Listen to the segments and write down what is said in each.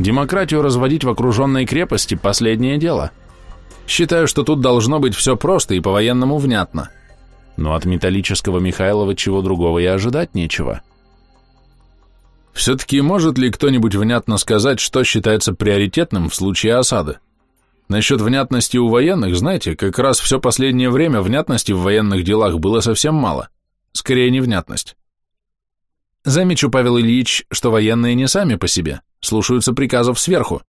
Демократию разводить в окруженной крепости – последнее дело. Считаю, что тут должно быть все просто и по-военному внятно. Но от металлического Михайлова чего другого и ожидать нечего. Все-таки может ли кто-нибудь внятно сказать, что считается приоритетным в случае осады? Насчет внятности у военных, знаете, как раз все последнее время внятности в военных делах было совсем мало. Скорее, невнятность. Замечу, Павел Ильич, что военные не сами по себе, слушаются приказов сверху.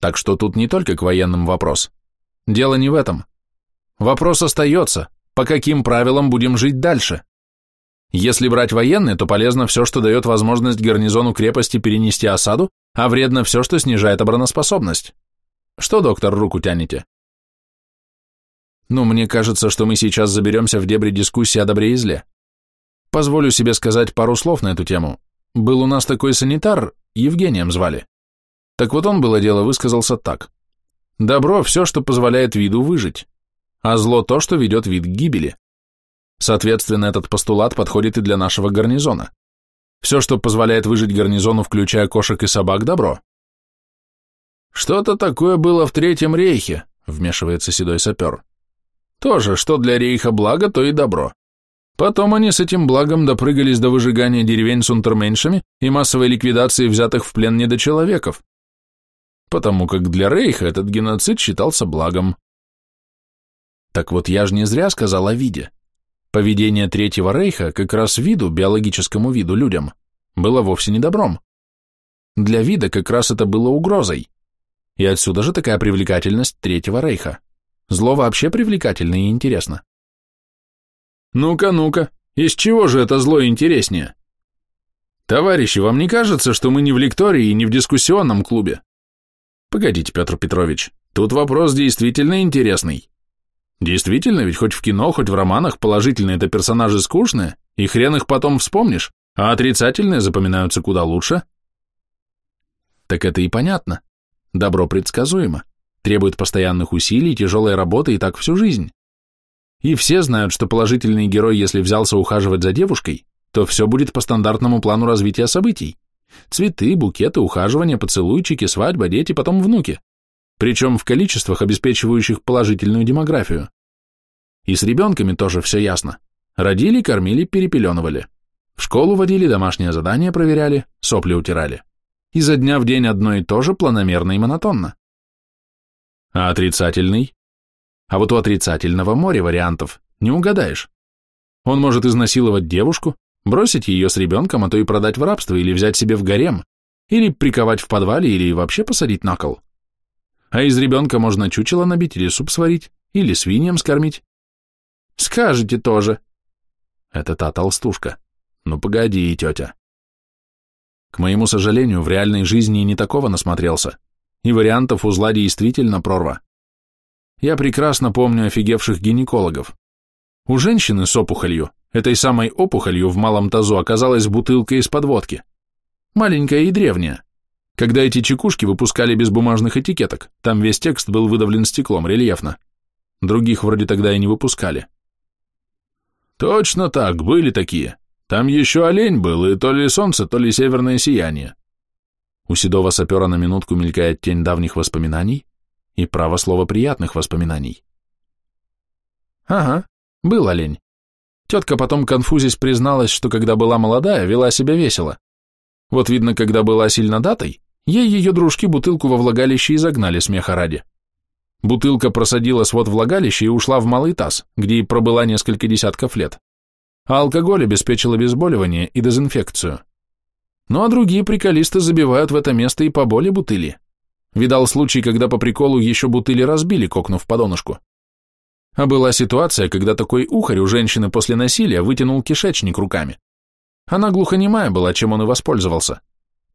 Так что тут не только к военным вопрос. Дело не в этом. Вопрос остается, по каким правилам будем жить дальше? Если брать военные, то полезно все, что дает возможность гарнизону крепости перенести осаду, а вредно все, что снижает обороноспособность. Что, доктор, руку тянете? Ну, мне кажется, что мы сейчас заберемся в дебри дискуссии о добре и зле. Позволю себе сказать пару слов на эту тему. Был у нас такой санитар, Евгением звали. Так вот он, было дело, высказался так. Добро – все, что позволяет виду выжить, а зло – то, что ведет вид к гибели. Соответственно, этот постулат подходит и для нашего гарнизона. Все, что позволяет выжить гарнизону, включая кошек и собак, добро. Что-то такое было в Третьем рейхе, вмешивается седой сапер. Тоже, что для рейха благо, то и добро. Потом они с этим благом допрыгались до выжигания деревень с унтерменшами и массовой ликвидации взятых в плен недочеловеков. Потому как для рейха этот геноцид считался благом. Так вот я же не зря сказал о виде. Поведение Третьего Рейха как раз виду, биологическому виду, людям, было вовсе не добром. Для вида как раз это было угрозой. И отсюда же такая привлекательность Третьего Рейха. Зло вообще привлекательно и интересно. Ну-ка, ну-ка, из чего же это зло интереснее? Товарищи, вам не кажется, что мы не в лектории и не в дискуссионном клубе? Погодите, Петр Петрович, тут вопрос действительно интересный. Действительно, ведь хоть в кино, хоть в романах положительные это персонажи скучные, и хрен их потом вспомнишь, а отрицательные запоминаются куда лучше. Так это и понятно. Добро предсказуемо, требует постоянных усилий, тяжелой работы и так всю жизнь. И все знают, что положительный герой, если взялся ухаживать за девушкой, то все будет по стандартному плану развития событий. Цветы, букеты, ухаживания, поцелуйчики, свадьба, дети, потом внуки причем в количествах, обеспечивающих положительную демографию. И с ребенками тоже все ясно. Родили, кормили, перепеленывали. В школу водили, домашнее задание проверяли, сопли утирали. Изо дня в день одно и то же, планомерно и монотонно. А отрицательный? А вот у отрицательного море вариантов, не угадаешь. Он может изнасиловать девушку, бросить ее с ребенком, а то и продать в рабство или взять себе в гарем, или приковать в подвале, или вообще посадить на кол. А из ребенка можно чучело набить или суп сварить, или свиньям скормить. Скажете тоже. Это та толстушка. Ну погоди, тетя. К моему сожалению, в реальной жизни не такого насмотрелся, и вариантов у зла действительно прорва. Я прекрасно помню офигевших гинекологов. У женщины с опухолью, этой самой опухолью в малом тазу оказалась бутылка из-под водки. Маленькая и древняя, когда эти чекушки выпускали без бумажных этикеток, там весь текст был выдавлен стеклом рельефно. Других вроде тогда и не выпускали. Точно так, были такие. Там еще олень был, и то ли солнце, то ли северное сияние. У седого сапера на минутку мелькает тень давних воспоминаний и право слова приятных воспоминаний. Ага, был олень. Тетка потом конфузясь призналась, что когда была молодая, вела себя весело. Вот видно, когда была сильно датой, ей ее дружки бутылку во влагалище и загнали смеха ради. Бутылка просадила свод влагалища и ушла в малый таз, где и пробыла несколько десятков лет. А алкоголь обеспечил обезболивание и дезинфекцию. Ну а другие приколисты забивают в это место и по боли бутыли. Видал случай, когда по приколу еще бутыли разбили, кокнув по. А была ситуация, когда такой ухарь у женщины после насилия вытянул кишечник руками. Она глухонемая была, чем он и воспользовался.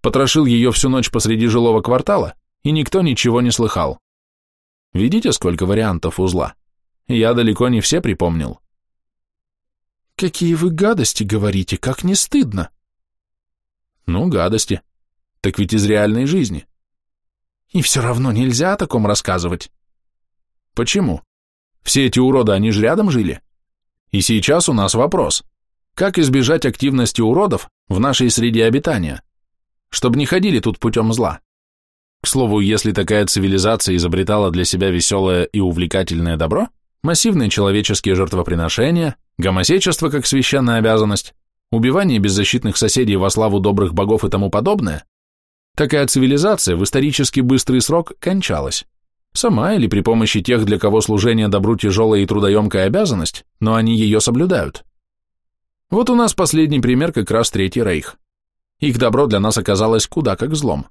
Потрошил ее всю ночь посреди жилого квартала, и никто ничего не слыхал. Видите, сколько вариантов узла? Я далеко не все припомнил. Какие вы гадости говорите, как не стыдно. Ну, гадости. Так ведь из реальной жизни. И все равно нельзя о таком рассказывать. Почему? Все эти уроды, они же рядом жили. И сейчас у нас вопрос. Как избежать активности уродов в нашей среде обитания? Чтобы не ходили тут путем зла. К слову, если такая цивилизация изобретала для себя веселое и увлекательное добро, массивные человеческие жертвоприношения, гомосечество как священная обязанность, убивание беззащитных соседей во славу добрых богов и тому подобное, такая цивилизация в исторически быстрый срок кончалась. Сама или при помощи тех, для кого служение добру тяжелая и трудоемкая обязанность, но они ее соблюдают. Вот у нас последний пример как раз Третий Рейх. Их добро для нас оказалось куда как злом.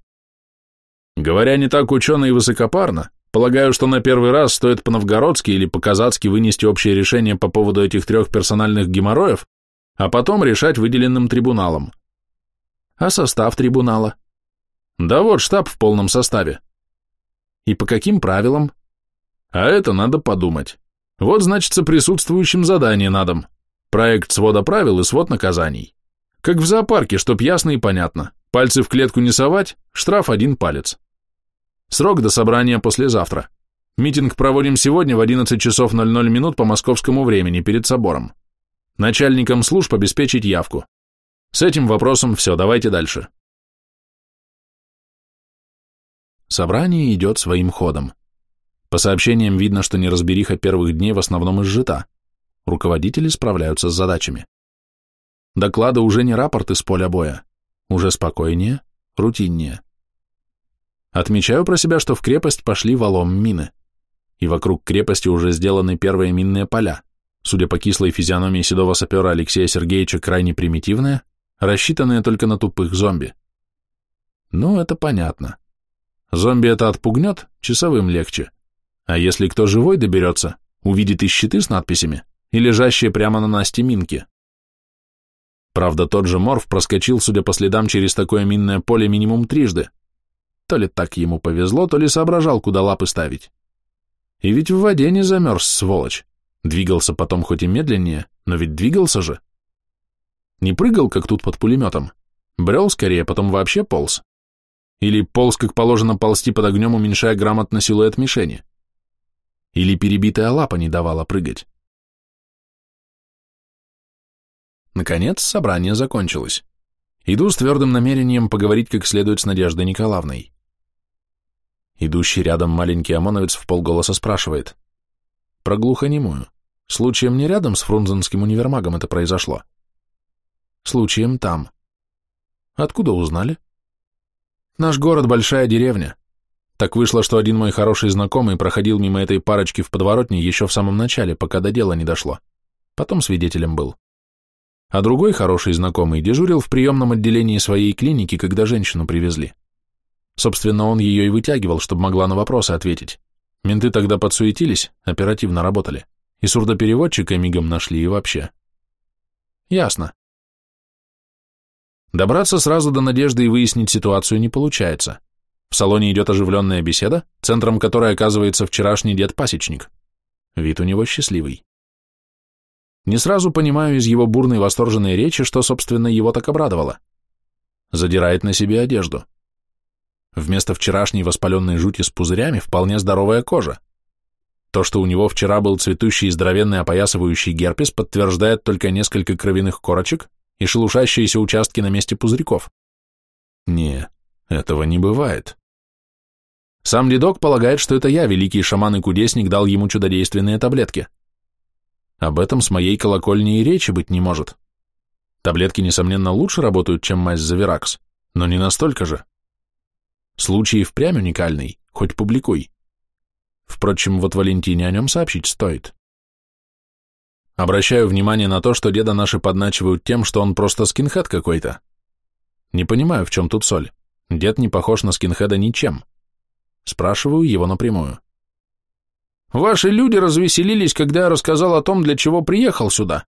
Говоря не так учено и высокопарно, полагаю, что на первый раз стоит по-новгородски или по-казацки вынести общее решение по поводу этих трех персональных геморроев, а потом решать выделенным трибуналом. А состав трибунала? Да вот штаб в полном составе. И по каким правилам? А это надо подумать. Вот, значится, присутствующим задание на дом. Проект свода правил и свод наказаний. Как в зоопарке, чтоб ясно и понятно. Пальцы в клетку не совать, штраф один палец. Срок до собрания послезавтра. Митинг проводим сегодня в 11 часов 00 минут по московскому времени перед собором. Начальникам служб обеспечить явку. С этим вопросом все, давайте дальше. Собрание идет своим ходом. По сообщениям видно, что неразбериха первых дней в основном изжита. Руководители справляются с задачами. Доклады уже не рапорты с поля боя. Уже спокойнее, рутиннее. Отмечаю про себя, что в крепость пошли валом мины, и вокруг крепости уже сделаны первые минные поля, судя по кислой физиономии седого сапера Алексея Сергеевича крайне примитивные, рассчитанные только на тупых зомби. Ну, это понятно. Зомби это отпугнет, часовым легче. А если кто живой доберется, увидит и щиты с надписями, и лежащие прямо на Насте минки. Правда, тот же Морф проскочил, судя по следам, через такое минное поле минимум трижды, то ли так ему повезло, то ли соображал, куда лапы ставить. И ведь в воде не замерз, сволочь. Двигался потом хоть и медленнее, но ведь двигался же. Не прыгал, как тут под пулеметом. Брел скорее, потом вообще полз. Или полз, как положено ползти под огнем, уменьшая грамотно силуэт мишени. Или перебитая лапа не давала прыгать. Наконец, собрание закончилось. Иду с твердым намерением поговорить как следует с Надеждой Николаевной. Идущий рядом маленький ОМОНовец в полголоса спрашивает. Про глухонемую. Случаем не рядом с Фрунзенским универмагом это произошло? Случаем там. Откуда узнали? Наш город большая деревня. Так вышло, что один мой хороший знакомый проходил мимо этой парочки в подворотне еще в самом начале, пока до дела не дошло. Потом свидетелем был. А другой хороший знакомый дежурил в приемном отделении своей клиники, когда женщину привезли. Собственно, он ее и вытягивал, чтобы могла на вопросы ответить. Менты тогда подсуетились, оперативно работали. И сурдопереводчика мигом нашли и вообще. Ясно. Добраться сразу до Надежды и выяснить ситуацию не получается. В салоне идет оживленная беседа, центром которой оказывается вчерашний дед-пасечник. Вид у него счастливый. Не сразу понимаю из его бурной восторженной речи, что, собственно, его так обрадовало. Задирает на себе одежду. Вместо вчерашней воспаленной жути с пузырями вполне здоровая кожа. То, что у него вчера был цветущий и здоровенный опоясывающий герпес, подтверждает только несколько кровяных корочек и шелушащиеся участки на месте пузырьков. Не, этого не бывает. Сам дедок полагает, что это я, великий шаман и кудесник, дал ему чудодейственные таблетки. Об этом с моей колокольни и речи быть не может. Таблетки, несомненно, лучше работают, чем мазь Завиракс, но не настолько же. Случай впрямь уникальный, хоть публикуй. Впрочем, вот Валентине о нем сообщить стоит. Обращаю внимание на то, что деда наши подначивают тем, что он просто скинхед какой-то. Не понимаю, в чем тут соль. Дед не похож на скинхеда ничем. Спрашиваю его напрямую. Ваши люди развеселились, когда я рассказал о том, для чего приехал сюда.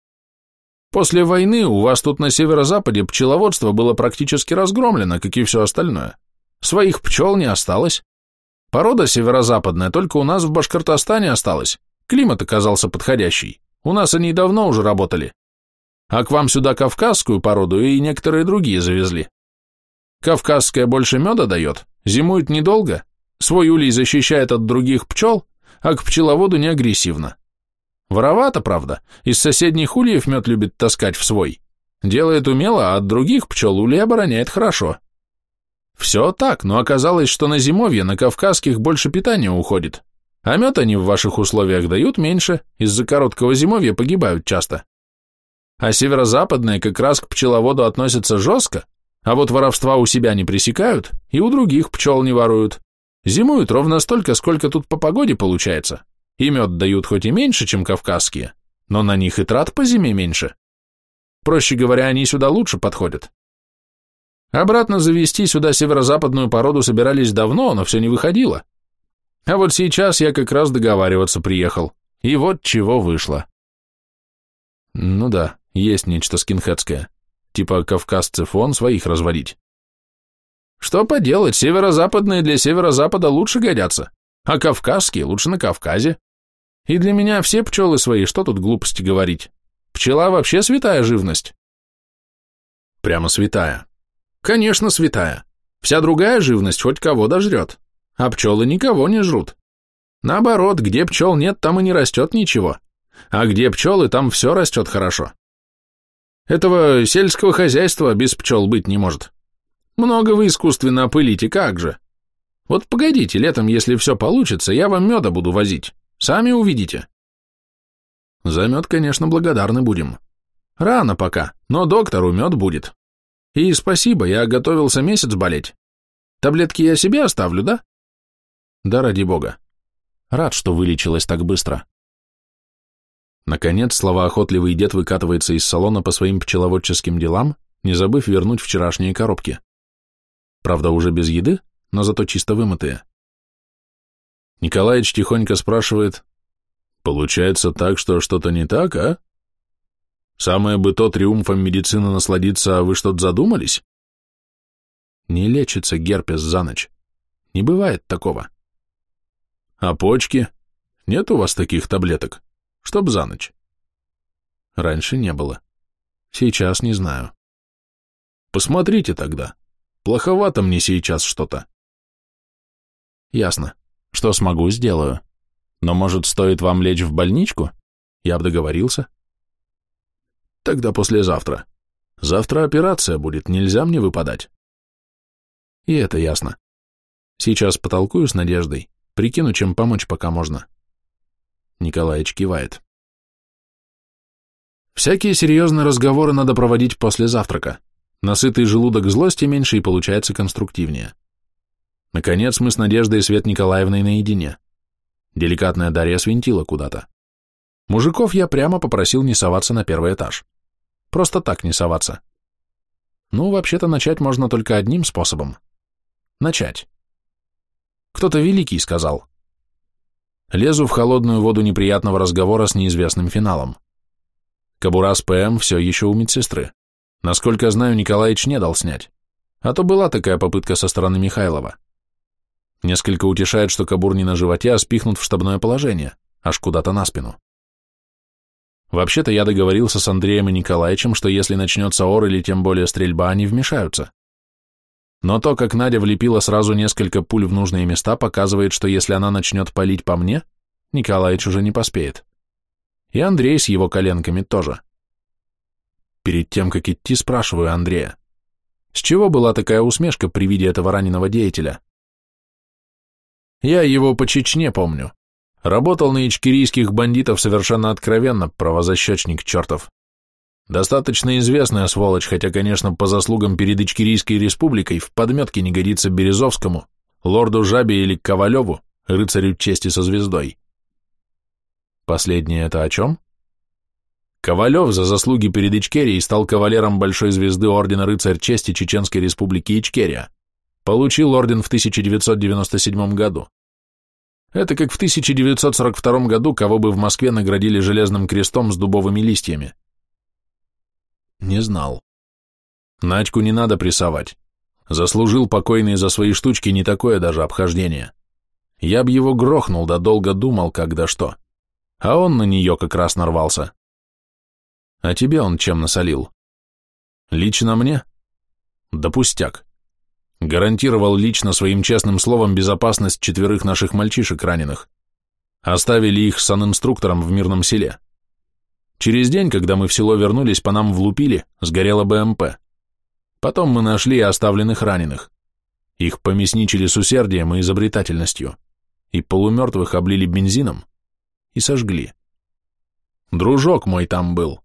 После войны у вас тут на северо-западе пчеловодство было практически разгромлено, как и все остальное. Своих пчел не осталось. Порода северо-западная, только у нас в Башкортостане осталась. Климат оказался подходящий. У нас они давно уже работали. А к вам сюда кавказскую породу и некоторые другие завезли. Кавказская больше меда дает, зимует недолго, свой улей защищает от других пчел, а к пчеловоду не агрессивно. Воровато, правда, из соседних ульев мед любит таскать в свой. Делает умело, а от других пчел улей обороняет хорошо. Все так, но оказалось, что на зимовье на кавказских больше питания уходит, а мед они в ваших условиях дают меньше, из-за короткого зимовья погибают часто. А северо-западные как раз к пчеловоду относятся жестко, а вот воровства у себя не пресекают и у других пчел не воруют. Зимуют ровно столько, сколько тут по погоде получается. И мед дают хоть и меньше, чем кавказские, но на них и трат по зиме меньше. Проще говоря, они сюда лучше подходят. Обратно завести сюда северо-западную породу собирались давно, но все не выходило. А вот сейчас я как раз договариваться приехал. И вот чего вышло. Ну да, есть нечто скинхедское. Типа кавказцы фон своих разводить. Что поделать, северо-западные для северо-запада лучше годятся, а кавказские лучше на Кавказе. И для меня все пчелы свои, что тут глупости говорить. Пчела вообще святая живность. Прямо святая. Конечно, святая. Вся другая живность хоть кого дожрет, а пчелы никого не жрут. Наоборот, где пчел нет, там и не растет ничего, а где пчелы, там все растет хорошо. Этого сельского хозяйства без пчел быть не может. Много вы искусственно опылите, как же. Вот погодите, летом, если все получится, я вам меда буду возить. Сами увидите. За мед, конечно, благодарны будем. Рано пока, но доктору мед будет. И спасибо, я готовился месяц болеть. Таблетки я себе оставлю, да? Да, ради бога. Рад, что вылечилась так быстро. Наконец, словоохотливый дед выкатывается из салона по своим пчеловодческим делам, не забыв вернуть вчерашние коробки. Правда, уже без еды, но зато чисто вымытые. Николаич тихонько спрашивает, «Получается так, что что-то не так, а? Самое бы то триумфом медицины насладиться, а вы что-то задумались?» Не лечится герпес за ночь. Не бывает такого. А почки? Нет у вас таких таблеток? Чтоб за ночь. Раньше не было. Сейчас не знаю. Посмотрите тогда. Плоховато мне сейчас что-то. Ясно. Что смогу, сделаю. Но, может, стоит вам лечь в больничку? Я бы договорился. Тогда послезавтра. Завтра операция будет, нельзя мне выпадать. И это ясно. Сейчас потолкую с Надеждой, прикину, чем помочь пока можно. Николаич кивает. Всякие серьезные разговоры надо проводить после завтрака. Насытый желудок злости меньше и получается конструктивнее. Наконец мы с Надеждой и Свет Николаевной наедине. Деликатная Дарья свинтила куда-то. Мужиков я прямо попросил не соваться на первый этаж. Просто так не соваться. Ну, вообще-то начать можно только одним способом. Начать. Кто-то великий сказал. Лезу в холодную воду неприятного разговора с неизвестным финалом. Кабура с ПМ все еще у медсестры. Насколько знаю, Николаич не дал снять. А то была такая попытка со стороны Михайлова. Несколько утешает, что кабур не на животе, а спихнут в штабное положение, аж куда-то на спину. Вообще-то я договорился с Андреем и Николаевичем, что если начнется ор или тем более стрельба, они вмешаются. Но то, как Надя влепила сразу несколько пуль в нужные места, показывает, что если она начнет палить по мне, Николаевич уже не поспеет. И Андрей с его коленками тоже. Перед тем, как идти, спрашиваю Андрея, с чего была такая усмешка при виде этого раненого деятеля? Я его по Чечне помню. Работал на ичкерийских бандитов совершенно откровенно, правозащечник чертов. Достаточно известная сволочь, хотя, конечно, по заслугам перед Ичкерийской республикой в подметке не годится Березовскому, лорду Жабе или Ковалеву, рыцарю чести со звездой. Последнее это о чем? Ковалев за заслуги перед Ичкерией стал кавалером Большой звезды Ордена Рыцарь Чести Чеченской Республики Ичкерия. Получил орден в 1997 году. Это как в 1942 году кого бы в Москве наградили железным крестом с дубовыми листьями. Не знал. Надьку не надо прессовать. Заслужил покойный за свои штучки не такое даже обхождение. Я б его грохнул, да долго думал, когда что. А он на нее как раз нарвался. А тебе он чем насолил? Лично мне? Да пустяк. Гарантировал лично своим честным словом безопасность четверых наших мальчишек раненых. Оставили их с инструктором в мирном селе. Через день, когда мы в село вернулись, по нам влупили, сгорела БМП. Потом мы нашли оставленных раненых. Их помесничили с усердием и изобретательностью, и полумертвых облили бензином и сожгли. Дружок мой там был.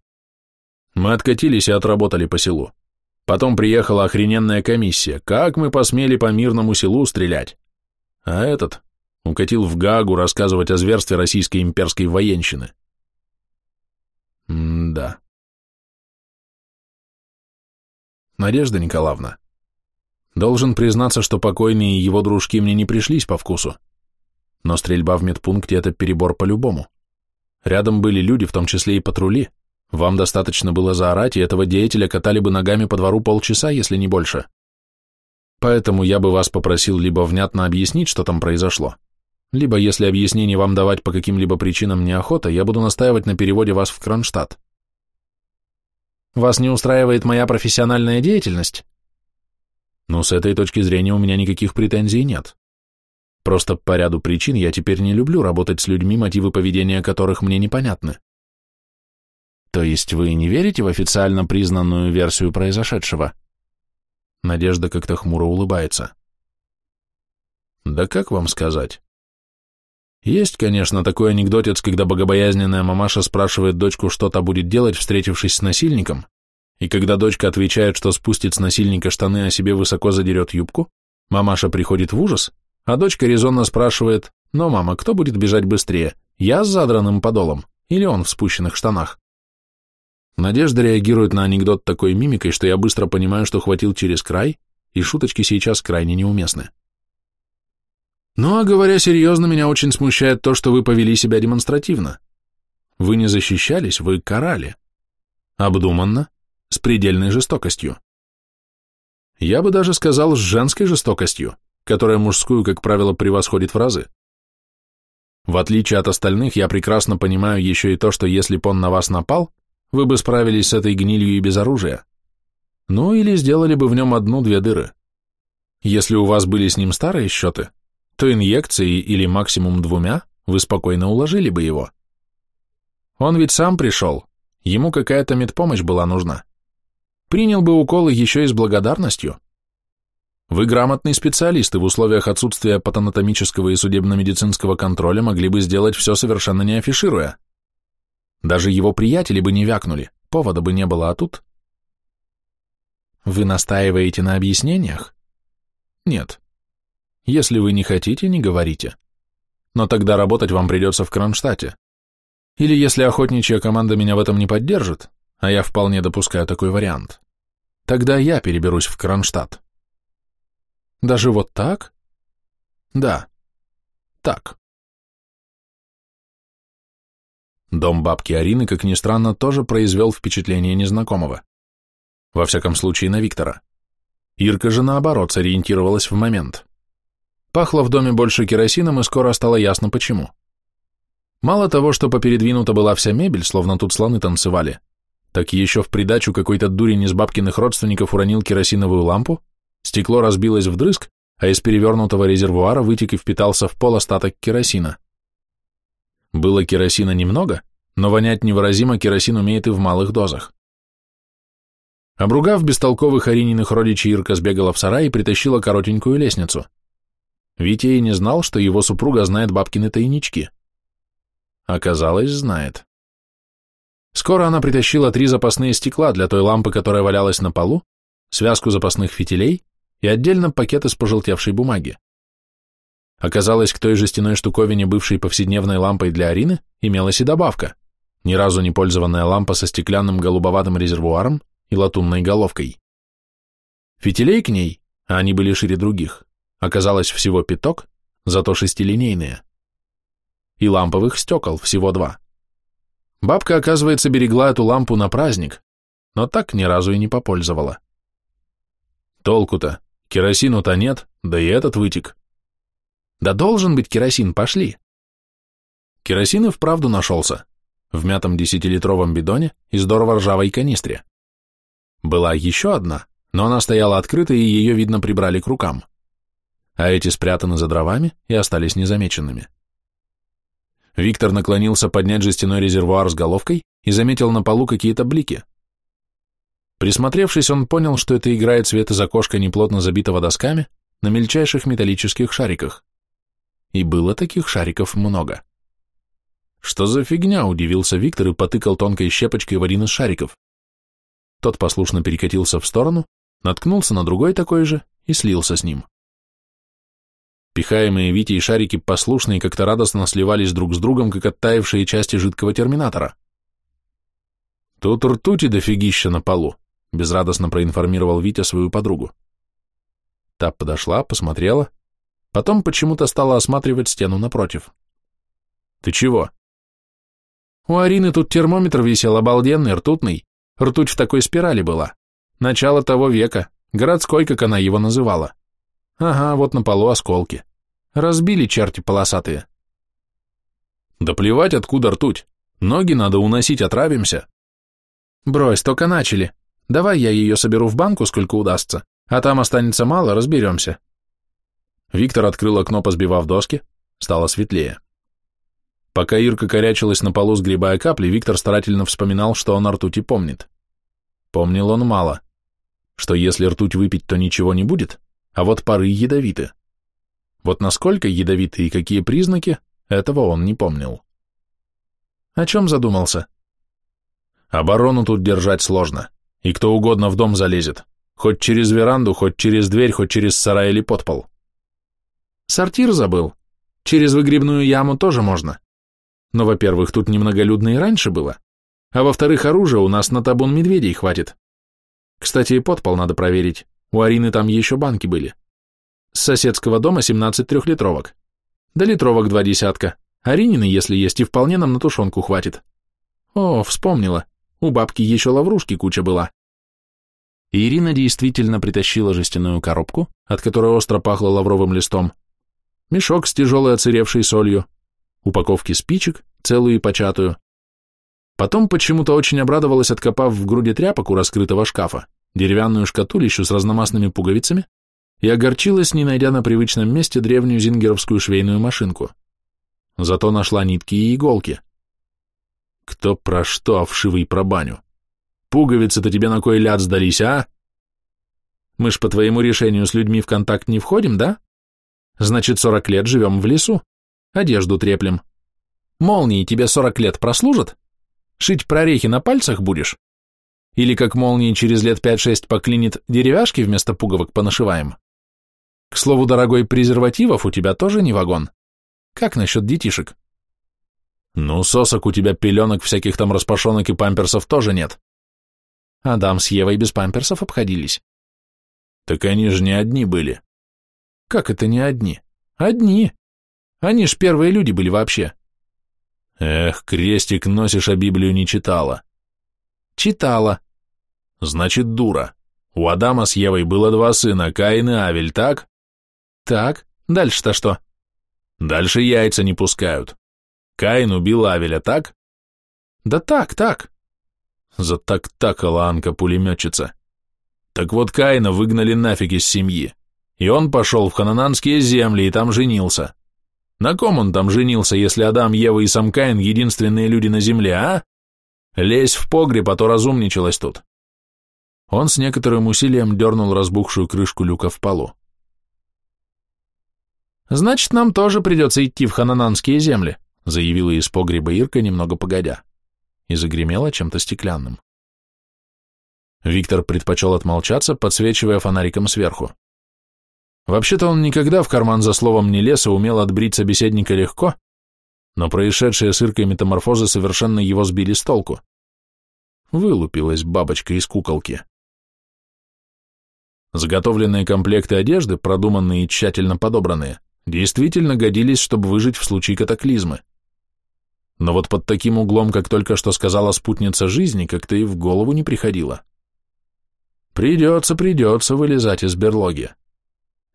Мы откатились и отработали по селу. Потом приехала охрененная комиссия. Как мы посмели по мирному селу стрелять? А этот укатил в Гагу рассказывать о зверстве российской имперской военщины. М-да. Надежда Николаевна, должен признаться, что покойные и его дружки мне не пришлись по вкусу. Но стрельба в медпункте — это перебор по-любому. Рядом были люди, в том числе и патрули. Вам достаточно было заорать, и этого деятеля катали бы ногами по двору полчаса, если не больше. Поэтому я бы вас попросил либо внятно объяснить, что там произошло, либо, если объяснение вам давать по каким-либо причинам неохота, я буду настаивать на переводе вас в Кронштадт. Вас не устраивает моя профессиональная деятельность? Ну, с этой точки зрения у меня никаких претензий нет. Просто по ряду причин я теперь не люблю работать с людьми, мотивы поведения которых мне непонятны. То есть вы не верите в официально признанную версию произошедшего? Надежда как-то хмуро улыбается. Да как вам сказать? Есть, конечно, такой анекдотец, когда богобоязненная мамаша спрашивает дочку, что та будет делать, встретившись с насильником, и когда дочка отвечает, что спустит с насильника штаны, а себе высоко задерет юбку, мамаша приходит в ужас, а дочка резонно спрашивает, «Но, мама, кто будет бежать быстрее, я с задранным подолом или он в спущенных штанах?» Надежда реагирует на анекдот такой мимикой, что я быстро понимаю, что хватил через край, и шуточки сейчас крайне неуместны. Ну, а говоря серьезно, меня очень смущает то, что вы повели себя демонстративно. Вы не защищались, вы карали. Обдуманно, с предельной жестокостью. Я бы даже сказал, с женской жестокостью которая мужскую, как правило, превосходит в разы. В отличие от остальных, я прекрасно понимаю еще и то, что если б он на вас напал, вы бы справились с этой гнилью и без оружия. Ну или сделали бы в нем одну-две дыры. Если у вас были с ним старые счеты, то инъекцией или максимум двумя вы спокойно уложили бы его. Он ведь сам пришел, ему какая-то медпомощь была нужна. Принял бы уколы еще и с благодарностью. Вы грамотный специалист и в условиях отсутствия патанатомического и судебно-медицинского контроля могли бы сделать все совершенно не афишируя. Даже его приятели бы не вякнули, повода бы не было, а тут... Вы настаиваете на объяснениях? Нет. Если вы не хотите, не говорите. Но тогда работать вам придется в Кронштадте. Или если охотничья команда меня в этом не поддержит, а я вполне допускаю такой вариант, тогда я переберусь в Кронштадт. Даже вот так? Да, так. Дом бабки Арины, как ни странно, тоже произвел впечатление незнакомого. Во всяком случае, на Виктора. Ирка же, наоборот, сориентировалась в момент. Пахло в доме больше керосином, и скоро стало ясно почему. Мало того, что попередвинута была вся мебель, словно тут слоны танцевали, так еще в придачу какой-то дурень из бабкиных родственников уронил керосиновую лампу, Стекло разбилось вдрызг, а из перевернутого резервуара вытек и впитался в пол остаток керосина. Было керосина немного, но вонять невыразимо керосин умеет и в малых дозах. Обругав бестолковых Арининых родичей, Ирка сбегала в сарай и притащила коротенькую лестницу. Витя и не знал, что его супруга знает бабкины тайнички. Оказалось, знает. Скоро она притащила три запасные стекла для той лампы, которая валялась на полу, связку запасных фитилей и отдельно пакет из пожелтевшей бумаги. Оказалось, к той жестяной штуковине, бывшей повседневной лампой для Арины, имелась и добавка, ни разу не пользованная лампа со стеклянным голубоватым резервуаром и латунной головкой. Фитилей к ней, а они были шире других, оказалось всего пяток, зато шестилинейные. И ламповых стекол всего два. Бабка, оказывается, берегла эту лампу на праздник, но так ни разу и не попользовала. Толку-то? Керосину-то нет, да и этот вытек. Да должен быть керосин, пошли. Керосин и вправду нашелся. В мятом десятилитровом бидоне и здорово ржавой канистре. Была еще одна, но она стояла открытой, и ее, видно, прибрали к рукам. А эти спрятаны за дровами и остались незамеченными. Виктор наклонился поднять жестяной резервуар с головкой и заметил на полу какие-то блики. Присмотревшись, он понял, что это играет свет из окошка неплотно забитого досками, на мельчайших металлических шариках. И было таких шариков много. Что за фигня, удивился Виктор и потыкал тонкой щепочкой в один из шариков. Тот послушно перекатился в сторону, наткнулся на другой такой же и слился с ним. Пихаемые Витей шарики послушно и как-то радостно сливались друг с другом, как оттаившие части жидкого терминатора. «Тут ртути дофигища на полу», — безрадостно проинформировал Витя свою подругу. Та подошла, посмотрела, потом почему-то стала осматривать стену напротив. «Ты чего?» «У Арины тут термометр висел обалденный, ртутный. Ртуть в такой спирали была. Начало того века, городской, как она его называла. Ага, вот на полу осколки. Разбили черти полосатые». «Да плевать, откуда ртуть. Ноги надо уносить, отравимся». «Брось, только начали. Давай я ее соберу в банку, сколько удастся, а там останется мало, разберемся». Виктор открыл окно, позбивав доски, стало светлее. Пока Ирка корячилась на полу, сгребая капли, Виктор старательно вспоминал, что он о ртути помнит. Помнил он мало. Что если ртуть выпить, то ничего не будет, а вот пары ядовиты. Вот насколько ядовиты и какие признаки, этого он не помнил. О чем задумался? Оборону тут держать сложно, и кто угодно в дом залезет, хоть через веранду, хоть через дверь, хоть через сарай или подпол. Сортир забыл. Через выгребную яму тоже можно. Но, во-первых, тут немноголюдно и раньше было, а во-вторых, оружия у нас на табун медведей хватит. Кстати, и подпол надо проверить, у Арины там еще банки были. С соседского дома 17 трехлитровок. Да литровок два десятка. Аринины, если есть, и вполне нам на тушенку хватит. О, вспомнила. У бабки еще лаврушки куча была. Ирина действительно притащила жестяную коробку, от которой остро пахло лавровым листом, мешок с тяжелой оцаревшей солью, упаковки спичек, целую и початую. Потом почему-то очень обрадовалась, откопав в груди тряпок у раскрытого шкафа деревянную шкатулищу с разномастными пуговицами и огорчилась, не найдя на привычном месте древнюю зингеровскую швейную машинку. Зато нашла нитки и иголки. Кто про что, а вшивый про баню? Пуговицы-то тебе на кой ляд сдались, а? Мы ж по твоему решению с людьми в контакт не входим, да? Значит, сорок лет живем в лесу. Одежду треплем. Молнии тебе сорок лет прослужат? Шить прорехи на пальцах будешь? Или как молнии через лет пять-шесть поклинит, деревяшки вместо пуговок понашиваем? К слову, дорогой, презервативов у тебя тоже не вагон. Как насчет детишек? Ну, сосок у тебя пеленок, всяких там распашонок и памперсов тоже нет. Адам с Евой без памперсов обходились. Так они же не одни были. Как это не одни? Одни. Они ж первые люди были вообще. Эх, крестик носишь, а Библию не читала. Читала. Значит, дура. У Адама с Евой было два сына, Каин и Авель, так? Так. Дальше-то что? Дальше яйца не пускают. Каин убил Авеля, так? Да так, так. Затак-такала Анка-пулеметчица. Так вот Каина выгнали нафиг из семьи и он пошел в ханананские земли и там женился. На ком он там женился, если Адам, Ева и сам Каин единственные люди на земле, а? Лезь в погреб, а то разумничалась тут. Он с некоторым усилием дернул разбухшую крышку люка в полу. «Значит, нам тоже придется идти в ханананские земли», заявила из погреба Ирка немного погодя и загремела чем-то стеклянным. Виктор предпочел отмолчаться, подсвечивая фонариком сверху. Вообще-то он никогда в карман за словом не лез и умел отбрить собеседника легко, но происшедшие с Иркой метаморфозы совершенно его сбили с толку. Вылупилась бабочка из куколки. Заготовленные комплекты одежды, продуманные и тщательно подобранные, действительно годились, чтобы выжить в случае катаклизмы. Но вот под таким углом, как только что сказала спутница жизни, как-то и в голову не приходило. Придется, придется вылезать из берлоги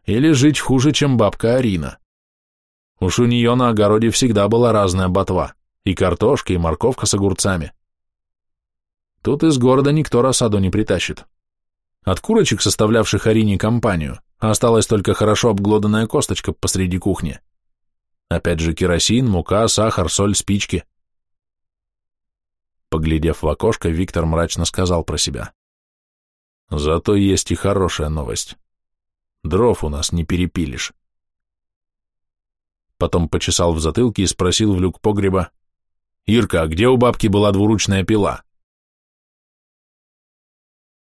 или жить хуже, чем бабка Арина. Уж у нее на огороде всегда была разная ботва, и картошка, и морковка с огурцами. Тут из города никто рассаду не притащит. От курочек, составлявших Арине компанию, осталась только хорошо обглоданная косточка посреди кухни. Опять же керосин, мука, сахар, соль, спички. Поглядев в окошко, Виктор мрачно сказал про себя. Зато есть и хорошая новость. Дров у нас не перепилишь. Потом почесал в затылке и спросил в люк погреба, «Ирка, а где у бабки была двуручная пила?»